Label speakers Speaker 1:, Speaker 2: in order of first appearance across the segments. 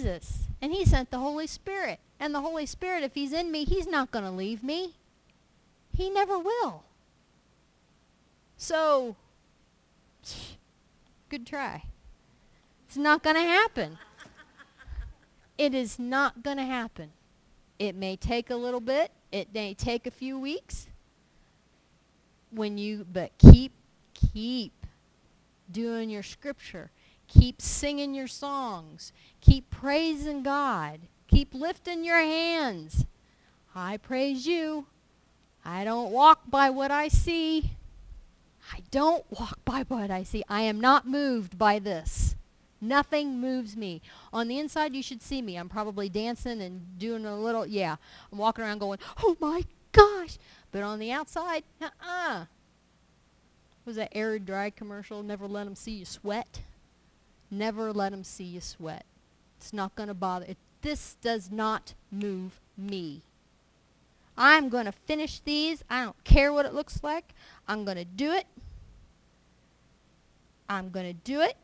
Speaker 1: Jesus. And he sent the Holy Spirit. And the Holy Spirit, if he's in me, he's not going to leave me. He never will. So, good try. It's not going to happen. It is not going to happen. It may take a little bit. It may take a few weeks. When you, but keep, keep doing your scripture. Keep singing your songs. Keep praising God. Keep lifting your hands. I praise you. I don't walk by what I see. I don't walk by what I see. I am not moved by this. Nothing moves me. On the inside, you should see me. I'm probably dancing and doing a little, yeah. I'm walking around going, oh my gosh. But on the outside, uh-uh. Was that Arrid Dry commercial? Never let them see you sweat. Never let them see you sweat. It's not going to bother. It, this does not move me. I'm going to finish these. I don't care what it looks like. I'm going to do it. I'm going to do it.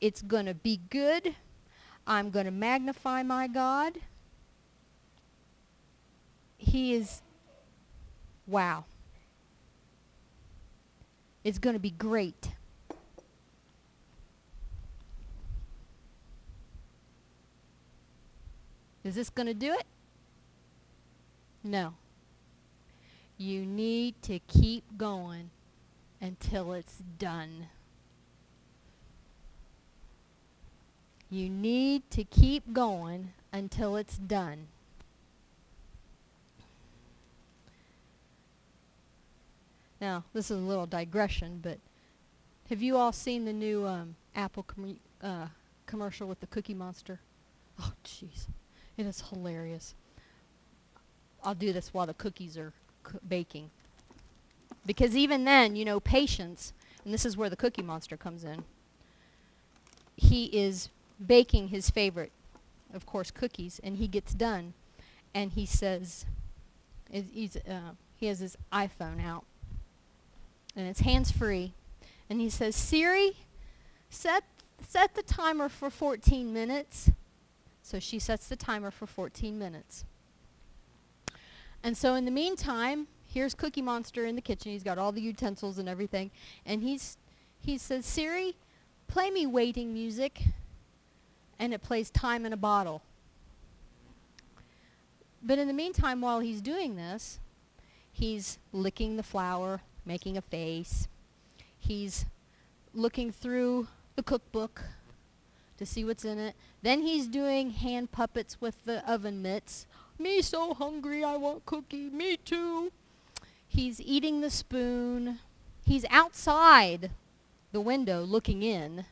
Speaker 1: It's going to be good. I'm going to magnify my God. He is, wow. It's going to be great. Is this going to do it? No. You need to keep going until it's done. You need to keep going until it's done. Now, this is a little digression, but have you all seen the new um, Apple com uh, commercial with the Cookie Monster? Oh, jeez. It is hilarious. I'll do this while the cookies are baking. Because even then, you know, patience, and this is where the Cookie Monster comes in, he is baking his favorite, of course, cookies, and he gets done, and he says, he's, uh, he has his iPhone out, and it's hands-free, and he says, Siri, set, set the timer for 14 minutes. So she sets the timer for 14 minutes. And so in the meantime, here's Cookie Monster in the kitchen. He's got all the utensils and everything. And he's he says, Siri, play me waiting music. And it plays time in a bottle. But in the meantime, while he's doing this, he's licking the flour, making a face. He's looking through the cookbook to see what's in it. Then he's doing hand puppets with the oven mitts. Me so hungry, I want cookie. Me too. He's eating the spoon. He's outside the window looking in.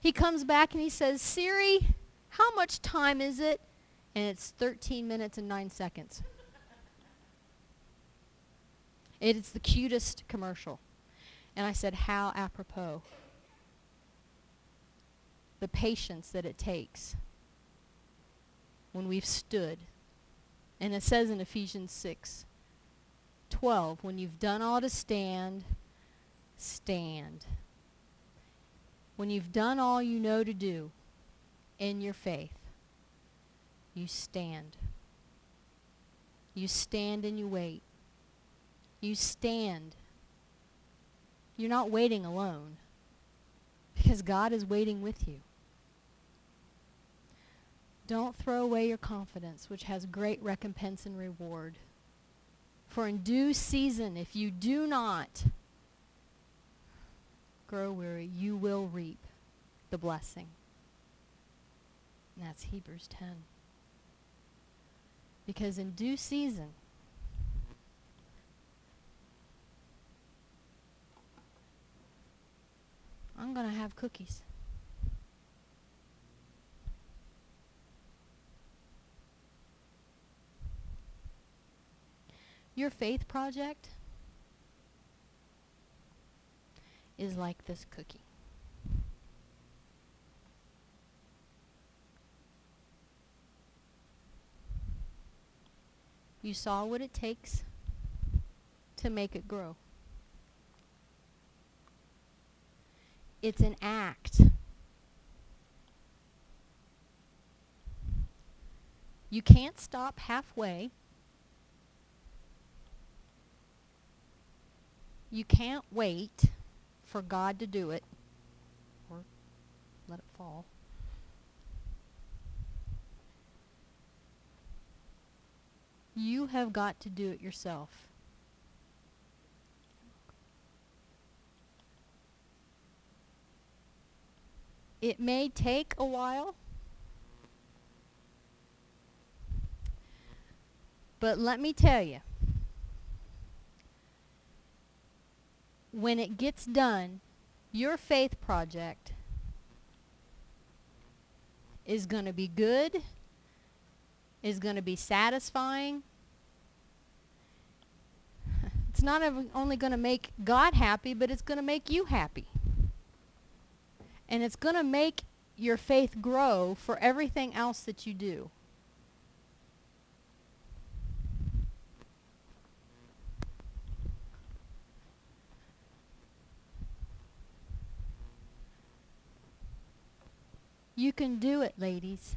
Speaker 1: He comes back and he says, Siri, how much time is it? And it's 13 minutes and 9 seconds. It's the cutest commercial. And I said, how apropos the patience that it takes when we've stood. And it says in Ephesians 6 12, when you've done all to stand, stand. When you've done all you know to do in your faith, you stand. You stand and you wait. You stand. You're not waiting alone because God is waiting with you. Don't throw away your confidence, which has great recompense and reward. For in due season, if you do not grow weary, you will reap the blessing. And that's Hebrews 10. Because in due season, I'm going to have cookies. Your faith project is like this cookie. You saw what it takes to make it grow. It's an act. You can't stop halfway You can't wait for God to do it or let it fall. You have got to do it yourself. It may take a while, but let me tell you, when it gets done, your faith project is going to be good, is going to be satisfying. It's not only going to make God happy, but it's going to make you happy. And it's going to make your faith grow for everything else that you do. You can do it, ladies.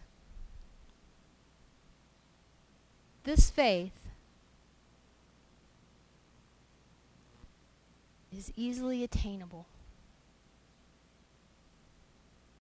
Speaker 1: This faith is easily attainable.